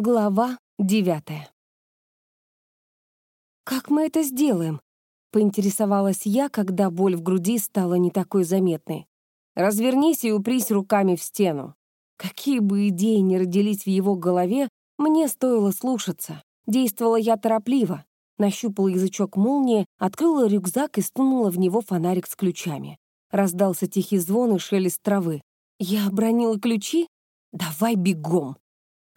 Глава девятая. «Как мы это сделаем?» — поинтересовалась я, когда боль в груди стала не такой заметной. «Развернись и упрись руками в стену». Какие бы идеи ни родились в его голове, мне стоило слушаться. Действовала я торопливо. Нащупала язычок молнии, открыла рюкзак и стунула в него фонарик с ключами. Раздался тихий звон и шелест травы. «Я обронила ключи? Давай бегом!»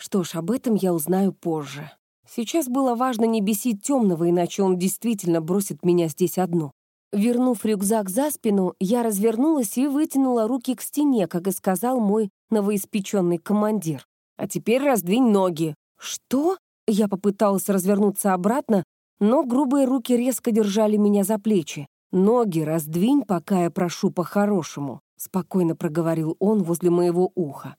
Что ж, об этом я узнаю позже. Сейчас было важно не бесить темного, иначе он действительно бросит меня здесь одну. Вернув рюкзак за спину, я развернулась и вытянула руки к стене, как и сказал мой новоиспеченный командир. «А теперь раздвинь ноги». «Что?» Я попыталась развернуться обратно, но грубые руки резко держали меня за плечи. «Ноги раздвинь, пока я прошу по-хорошему», — спокойно проговорил он возле моего уха.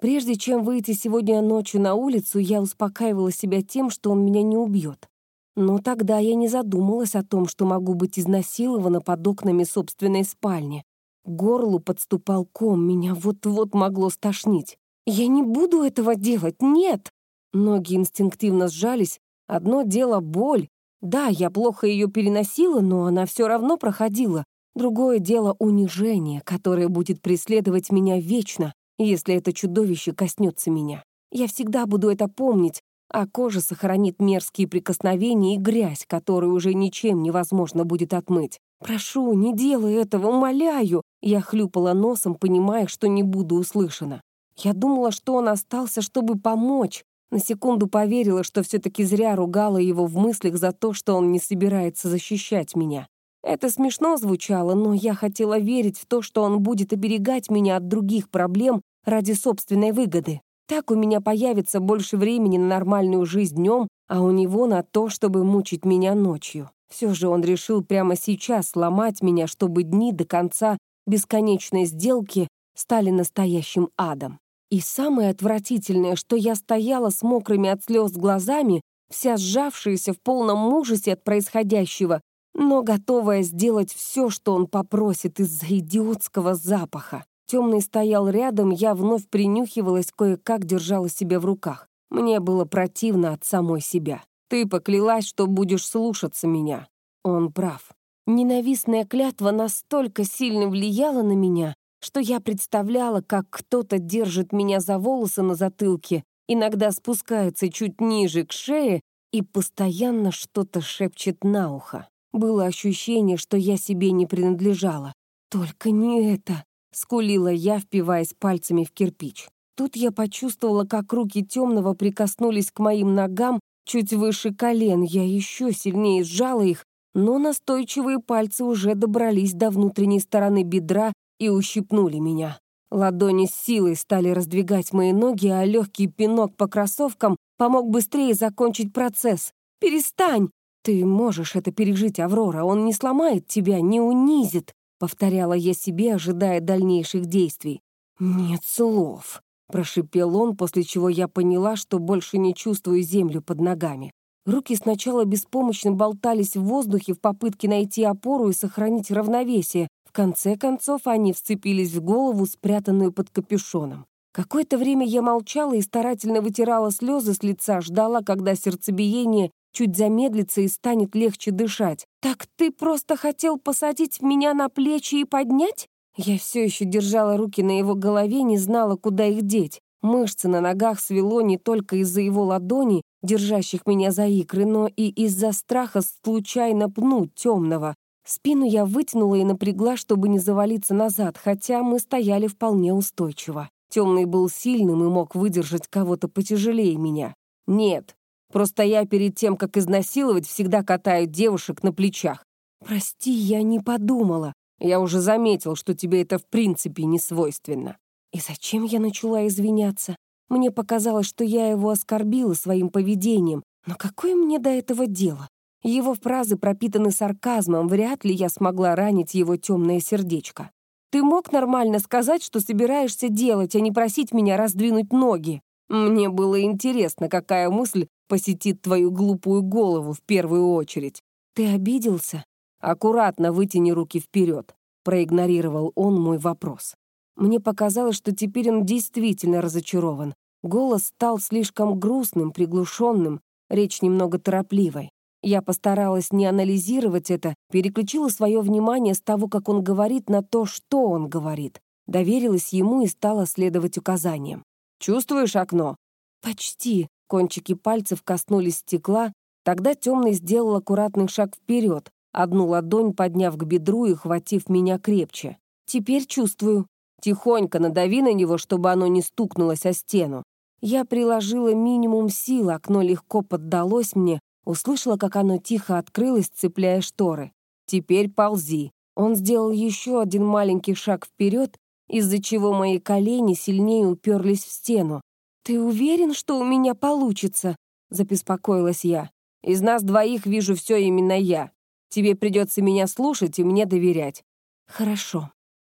Прежде чем выйти сегодня ночью на улицу, я успокаивала себя тем, что он меня не убьет. Но тогда я не задумалась о том, что могу быть изнасилована под окнами собственной спальни. К горлу подступал ком, меня вот-вот могло стошнить. «Я не буду этого делать, нет!» Ноги инстинктивно сжались. Одно дело — боль. Да, я плохо ее переносила, но она все равно проходила. Другое дело — унижение, которое будет преследовать меня вечно, если это чудовище коснется меня. Я всегда буду это помнить, а кожа сохранит мерзкие прикосновения и грязь, которую уже ничем невозможно будет отмыть. «Прошу, не делай этого, умоляю!» Я хлюпала носом, понимая, что не буду услышана. Я думала, что он остался, чтобы помочь. На секунду поверила, что все-таки зря ругала его в мыслях за то, что он не собирается защищать меня. Это смешно звучало, но я хотела верить в то, что он будет оберегать меня от других проблем ради собственной выгоды. Так у меня появится больше времени на нормальную жизнь днем, а у него на то, чтобы мучить меня ночью. Все же он решил прямо сейчас сломать меня, чтобы дни до конца бесконечной сделки стали настоящим адом. И самое отвратительное, что я стояла с мокрыми от слез глазами, вся сжавшаяся в полном ужасе от происходящего, но готовая сделать все, что он попросит из-за идиотского запаха. Темный стоял рядом, я вновь принюхивалась, кое-как держала себя в руках. Мне было противно от самой себя. Ты поклялась, что будешь слушаться меня. Он прав. Ненавистная клятва настолько сильно влияла на меня, что я представляла, как кто-то держит меня за волосы на затылке, иногда спускается чуть ниже к шее и постоянно что-то шепчет на ухо. Было ощущение, что я себе не принадлежала. «Только не это!» — скулила я, впиваясь пальцами в кирпич. Тут я почувствовала, как руки темного прикоснулись к моим ногам чуть выше колен. Я еще сильнее сжала их, но настойчивые пальцы уже добрались до внутренней стороны бедра и ущипнули меня. Ладони с силой стали раздвигать мои ноги, а легкий пинок по кроссовкам помог быстрее закончить процесс. «Перестань!» «Ты можешь это пережить, Аврора, он не сломает тебя, не унизит», — повторяла я себе, ожидая дальнейших действий. «Нет слов», — прошипел он, после чего я поняла, что больше не чувствую землю под ногами. Руки сначала беспомощно болтались в воздухе в попытке найти опору и сохранить равновесие. В конце концов они вцепились в голову, спрятанную под капюшоном. Какое-то время я молчала и старательно вытирала слезы с лица, ждала, когда сердцебиение чуть замедлится и станет легче дышать. «Так ты просто хотел посадить меня на плечи и поднять?» Я все еще держала руки на его голове, не знала, куда их деть. Мышцы на ногах свело не только из-за его ладоней, держащих меня за икры, но и из-за страха случайно пнуть темного. Спину я вытянула и напрягла, чтобы не завалиться назад, хотя мы стояли вполне устойчиво. Темный был сильным и мог выдержать кого-то потяжелее меня. Нет, Просто я перед тем, как изнасиловать, всегда катаю девушек на плечах. Прости, я не подумала. Я уже заметил, что тебе это в принципе не свойственно. И зачем я начала извиняться? Мне показалось, что я его оскорбила своим поведением. Но какое мне до этого дело? Его фразы пропитаны сарказмом, вряд ли я смогла ранить его темное сердечко. Ты мог нормально сказать, что собираешься делать, а не просить меня раздвинуть ноги? Мне было интересно, какая мысль посетит твою глупую голову в первую очередь. Ты обиделся? Аккуратно вытяни руки вперед. Проигнорировал он мой вопрос. Мне показалось, что теперь он действительно разочарован. Голос стал слишком грустным, приглушенным, речь немного торопливой. Я постаралась не анализировать это, переключила свое внимание с того, как он говорит, на то, что он говорит. Доверилась ему и стала следовать указаниям. «Чувствуешь окно?» «Почти». Кончики пальцев коснулись стекла, тогда темный сделал аккуратный шаг вперед, одну ладонь подняв к бедру и хватив меня крепче. «Теперь чувствую». Тихонько надави на него, чтобы оно не стукнулось о стену. Я приложила минимум сил, окно легко поддалось мне, услышала, как оно тихо открылось, цепляя шторы. «Теперь ползи». Он сделал еще один маленький шаг вперед, из-за чего мои колени сильнее уперлись в стену. «Ты уверен, что у меня получится?» — забеспокоилась я. «Из нас двоих вижу все именно я. Тебе придется меня слушать и мне доверять». «Хорошо».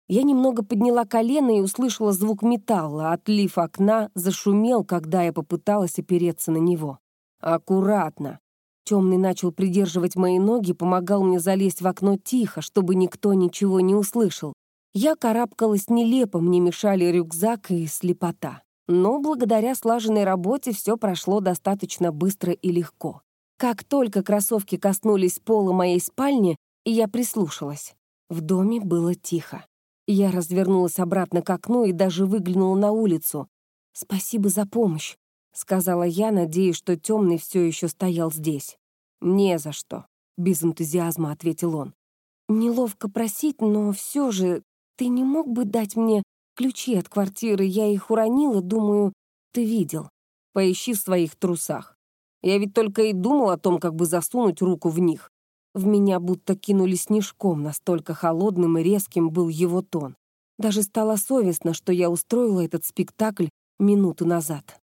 Я немного подняла колено и услышала звук металла. Отлив окна зашумел, когда я попыталась опереться на него. «Аккуратно». Темный начал придерживать мои ноги, помогал мне залезть в окно тихо, чтобы никто ничего не услышал. Я карабкалась нелепо, мне мешали рюкзак и слепота. Но благодаря слаженной работе все прошло достаточно быстро и легко. Как только кроссовки коснулись пола моей спальни, я прислушалась. В доме было тихо. Я развернулась обратно к окну и даже выглянула на улицу. «Спасибо за помощь», — сказала я, надеясь, что темный все еще стоял здесь. «Не за что», — без энтузиазма ответил он. «Неловко просить, но все же ты не мог бы дать мне ключи от квартиры? Я их уронила, думаю, ты видел. Поищи в своих трусах. Я ведь только и думал о том, как бы засунуть руку в них. В меня будто кинули снежком, настолько холодным и резким был его тон. Даже стало совестно, что я устроила этот спектакль минуту назад.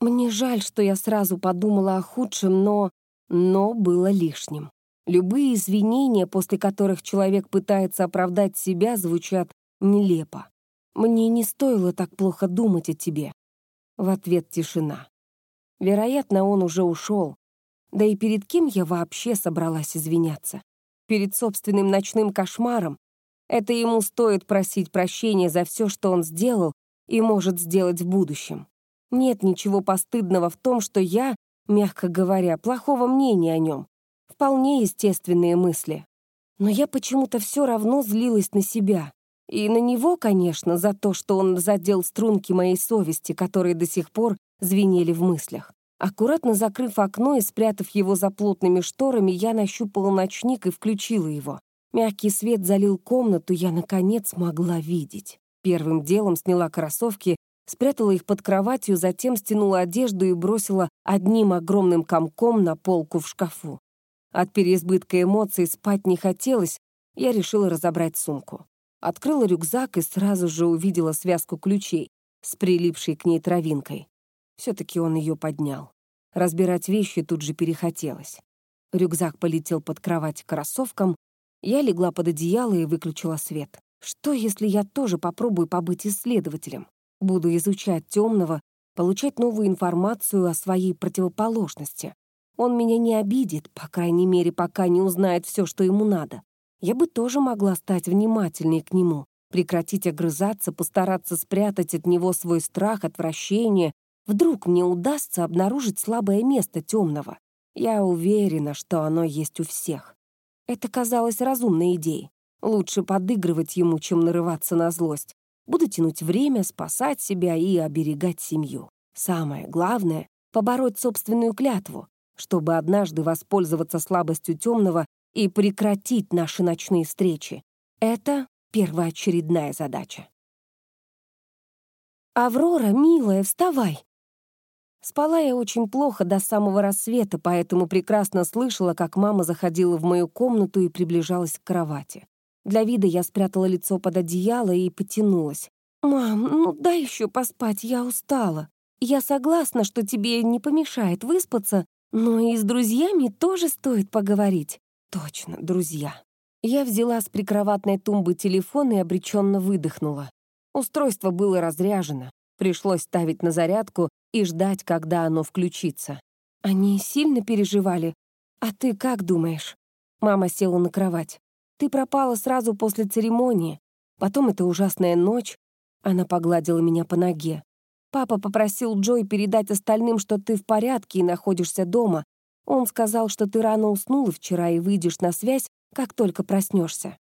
Мне жаль, что я сразу подумала о худшем, но... Но было лишним. Любые извинения, после которых человек пытается оправдать себя, звучат нелепо. Мне не стоило так плохо думать о тебе. В ответ тишина. Вероятно, он уже ушел, да и перед кем я вообще собралась извиняться? Перед собственным ночным кошмаром? Это ему стоит просить прощения за все, что он сделал и может сделать в будущем. Нет ничего постыдного в том, что я, мягко говоря, плохого мнения о нем. Вполне естественные мысли. Но я почему-то все равно злилась на себя. И на него, конечно, за то, что он задел струнки моей совести, которые до сих пор звенели в мыслях. Аккуратно закрыв окно и спрятав его за плотными шторами, я нащупала ночник и включила его. Мягкий свет залил комнату, я, наконец, могла видеть. Первым делом сняла кроссовки, спрятала их под кроватью, затем стянула одежду и бросила одним огромным комком на полку в шкафу. От переизбытка эмоций спать не хотелось, я решила разобрать сумку. Открыла рюкзак и сразу же увидела связку ключей с прилипшей к ней травинкой. Все-таки он ее поднял. Разбирать вещи тут же перехотелось. Рюкзак полетел под кровать к кроссовкам. Я легла под одеяло и выключила свет. Что, если я тоже попробую побыть исследователем? Буду изучать темного, получать новую информацию о своей противоположности. Он меня не обидит, по крайней мере, пока не узнает все, что ему надо. Я бы тоже могла стать внимательнее к нему, прекратить огрызаться, постараться спрятать от него свой страх, отвращение Вдруг мне удастся обнаружить слабое место темного. Я уверена, что оно есть у всех. Это казалось разумной идеей. Лучше подыгрывать ему, чем нарываться на злость. Буду тянуть время, спасать себя и оберегать семью. Самое главное — побороть собственную клятву, чтобы однажды воспользоваться слабостью темного и прекратить наши ночные встречи. Это первоочередная задача. «Аврора, милая, вставай!» Спала я очень плохо до самого рассвета, поэтому прекрасно слышала, как мама заходила в мою комнату и приближалась к кровати. Для вида я спрятала лицо под одеяло и потянулась. «Мам, ну дай еще поспать, я устала. Я согласна, что тебе не помешает выспаться, но и с друзьями тоже стоит поговорить». «Точно, друзья». Я взяла с прикроватной тумбы телефон и обреченно выдохнула. Устройство было разряжено. Пришлось ставить на зарядку и ждать, когда оно включится. Они сильно переживали. А ты как думаешь? Мама села на кровать. Ты пропала сразу после церемонии. Потом эта ужасная ночь. Она погладила меня по ноге. Папа попросил Джой передать остальным, что ты в порядке и находишься дома. Он сказал, что ты рано уснула вчера и выйдешь на связь, как только проснешься.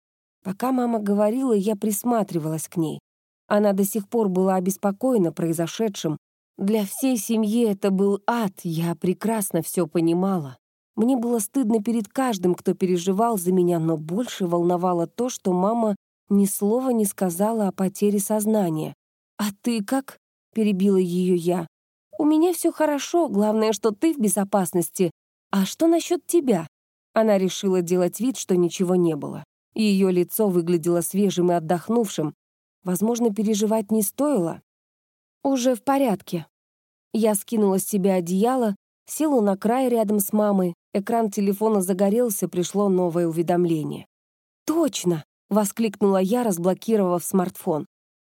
Пока мама говорила, я присматривалась к ней. Она до сих пор была обеспокоена произошедшим. Для всей семьи это был ад, я прекрасно все понимала. Мне было стыдно перед каждым, кто переживал за меня, но больше волновало то, что мама ни слова не сказала о потере сознания. «А ты как?» — перебила ее я. «У меня все хорошо, главное, что ты в безопасности. А что насчет тебя?» Она решила делать вид, что ничего не было. Ее лицо выглядело свежим и отдохнувшим. Возможно, переживать не стоило. «Уже в порядке». Я скинула с себя одеяло, села на край рядом с мамой. Экран телефона загорелся, пришло новое уведомление. «Точно!» — воскликнула я, разблокировав смартфон.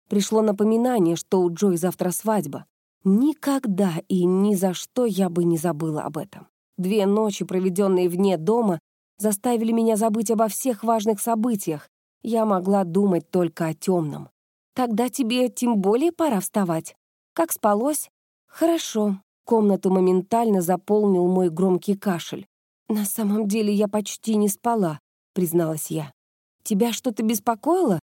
Пришло напоминание, что у Джой завтра свадьба. Никогда и ни за что я бы не забыла об этом. Две ночи, проведенные вне дома, заставили меня забыть обо всех важных событиях. Я могла думать только о темном. Тогда тебе тем более пора вставать. Как спалось? Хорошо. Комнату моментально заполнил мой громкий кашель. На самом деле я почти не спала, призналась я. Тебя что-то беспокоило?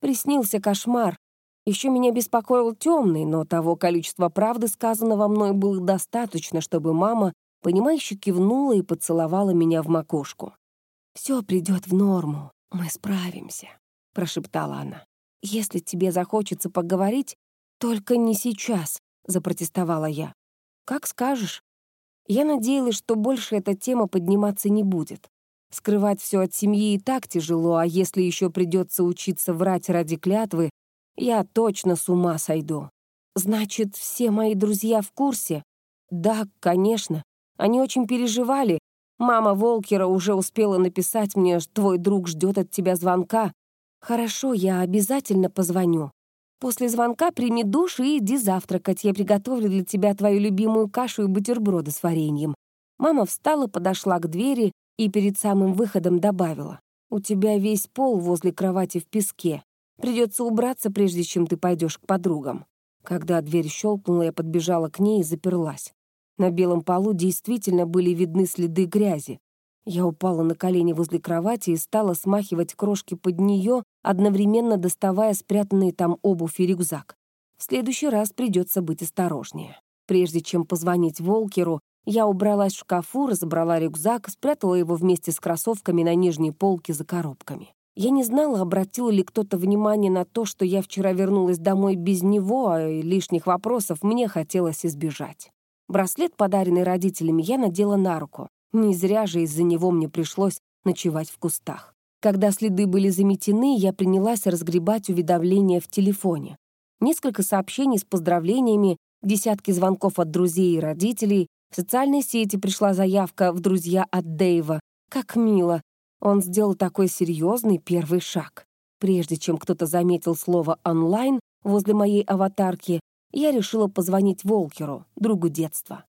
Приснился кошмар. Еще меня беспокоил темный, но того количества правды, сказанного мной, было достаточно, чтобы мама, понимающе кивнула и поцеловала меня в макушку. «Все придет в норму, мы справимся», — прошептала она. «Если тебе захочется поговорить, только не сейчас», — запротестовала я. «Как скажешь». Я надеялась, что больше эта тема подниматься не будет. Скрывать все от семьи и так тяжело, а если еще придется учиться врать ради клятвы, я точно с ума сойду. Значит, все мои друзья в курсе? Да, конечно. Они очень переживали. Мама Волкера уже успела написать мне, что твой друг ждет от тебя звонка. Хорошо, я обязательно позвоню. После звонка прими душ и иди завтракать. Я приготовлю для тебя твою любимую кашу и бутерброды с вареньем. Мама встала, подошла к двери и перед самым выходом добавила. «У тебя весь пол возле кровати в песке. Придется убраться, прежде чем ты пойдешь к подругам». Когда дверь щелкнула, я подбежала к ней и заперлась. На белом полу действительно были видны следы грязи. Я упала на колени возле кровати и стала смахивать крошки под нее, одновременно доставая спрятанные там обувь и рюкзак. В следующий раз придется быть осторожнее. Прежде чем позвонить Волкеру, я убралась в шкафу, разобрала рюкзак, спрятала его вместе с кроссовками на нижней полке за коробками. Я не знала, обратил ли кто-то внимание на то, что я вчера вернулась домой без него, а лишних вопросов мне хотелось избежать. Браслет, подаренный родителями, я надела на руку. Не зря же из-за него мне пришлось ночевать в кустах. Когда следы были заметены, я принялась разгребать уведомления в телефоне. Несколько сообщений с поздравлениями, десятки звонков от друзей и родителей, в социальной сети пришла заявка в друзья от Дэйва. Как мило. Он сделал такой серьезный первый шаг. Прежде чем кто-то заметил слово «онлайн» возле моей аватарки, я решила позвонить Волкеру, другу детства.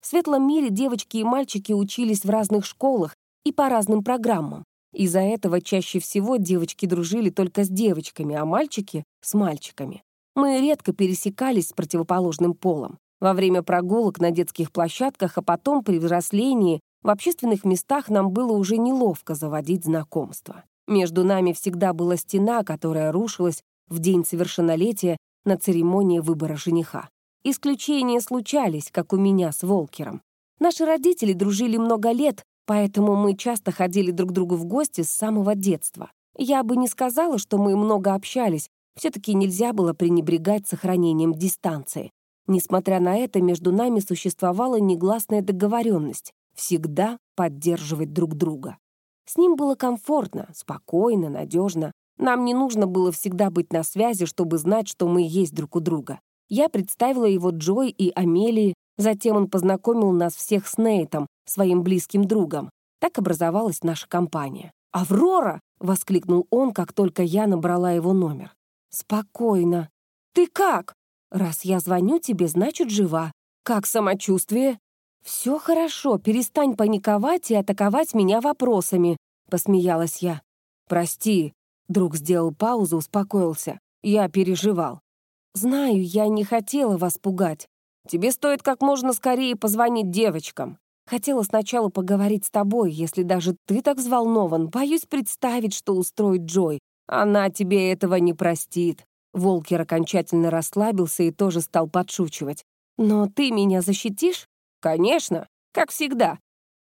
В светлом мире девочки и мальчики учились в разных школах и по разным программам. Из-за этого чаще всего девочки дружили только с девочками, а мальчики — с мальчиками. Мы редко пересекались с противоположным полом. Во время прогулок на детских площадках, а потом при взрослении, в общественных местах нам было уже неловко заводить знакомства. Между нами всегда была стена, которая рушилась в день совершеннолетия на церемонии выбора жениха. Исключения случались, как у меня с Волкером. Наши родители дружили много лет, поэтому мы часто ходили друг к другу в гости с самого детства. Я бы не сказала, что мы много общались, все-таки нельзя было пренебрегать сохранением дистанции. Несмотря на это, между нами существовала негласная договоренность всегда поддерживать друг друга. С ним было комфортно, спокойно, надежно. Нам не нужно было всегда быть на связи, чтобы знать, что мы есть друг у друга. Я представила его Джой и Амелии, затем он познакомил нас всех с Нейтом, своим близким другом. Так образовалась наша компания. «Аврора!» — воскликнул он, как только я набрала его номер. «Спокойно. Ты как?» «Раз я звоню тебе, значит, жива. Как самочувствие?» «Все хорошо, перестань паниковать и атаковать меня вопросами», — посмеялась я. «Прости», — друг сделал паузу, успокоился. «Я переживал». Знаю, я не хотела вас пугать. Тебе стоит как можно скорее позвонить девочкам. Хотела сначала поговорить с тобой, если даже ты так взволнован. Боюсь представить, что устроит Джой. Она тебе этого не простит». Волкер окончательно расслабился и тоже стал подшучивать. «Но ты меня защитишь?» «Конечно, как всегда».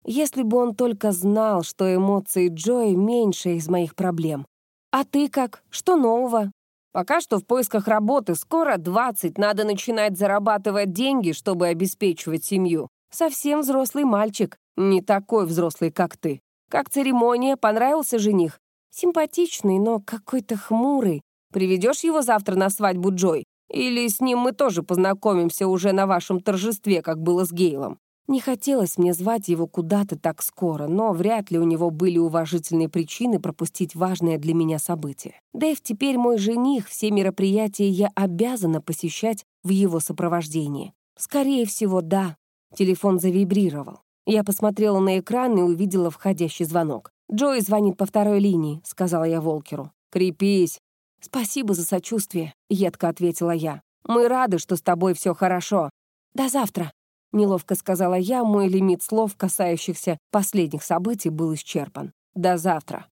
Если бы он только знал, что эмоции Джои меньше из моих проблем. «А ты как? Что нового?» «Пока что в поисках работы. Скоро 20. Надо начинать зарабатывать деньги, чтобы обеспечивать семью. Совсем взрослый мальчик. Не такой взрослый, как ты. Как церемония? Понравился жених? Симпатичный, но какой-то хмурый. Приведешь его завтра на свадьбу Джой? Или с ним мы тоже познакомимся уже на вашем торжестве, как было с Гейлом?» Не хотелось мне звать его куда-то так скоро, но вряд ли у него были уважительные причины пропустить важное для меня событие. Дэйв теперь мой жених, все мероприятия я обязана посещать в его сопровождении. Скорее всего, да. Телефон завибрировал. Я посмотрела на экран и увидела входящий звонок. «Джой звонит по второй линии», — сказала я Волкеру. «Крепись». «Спасибо за сочувствие», — едко ответила я. «Мы рады, что с тобой все хорошо. До завтра», — неловко сказала я, мой лимит слов, касающихся последних событий, был исчерпан. «До завтра».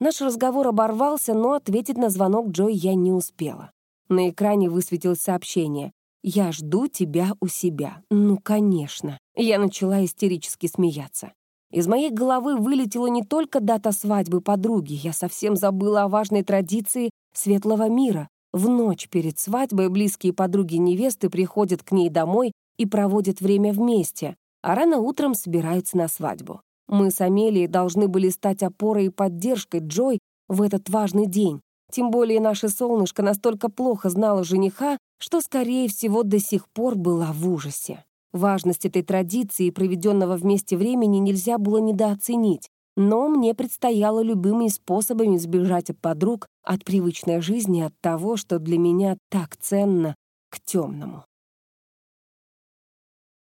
Наш разговор оборвался, но ответить на звонок Джой я не успела. На экране высветилось сообщение. «Я жду тебя у себя». Ну, конечно. Я начала истерически смеяться. Из моей головы вылетела не только дата свадьбы подруги, я совсем забыла о важной традиции светлого мира. В ночь перед свадьбой близкие подруги невесты приходят к ней домой и проводят время вместе, а рано утром собираются на свадьбу. Мы с Амелией должны были стать опорой и поддержкой Джой в этот важный день. Тем более наше солнышко настолько плохо знало жениха, что, скорее всего, до сих пор была в ужасе. Важность этой традиции и проведенного вместе времени нельзя было недооценить, но мне предстояло любыми способами сбежать от подруг, от привычной жизни, от того, что для меня так ценно, к темному.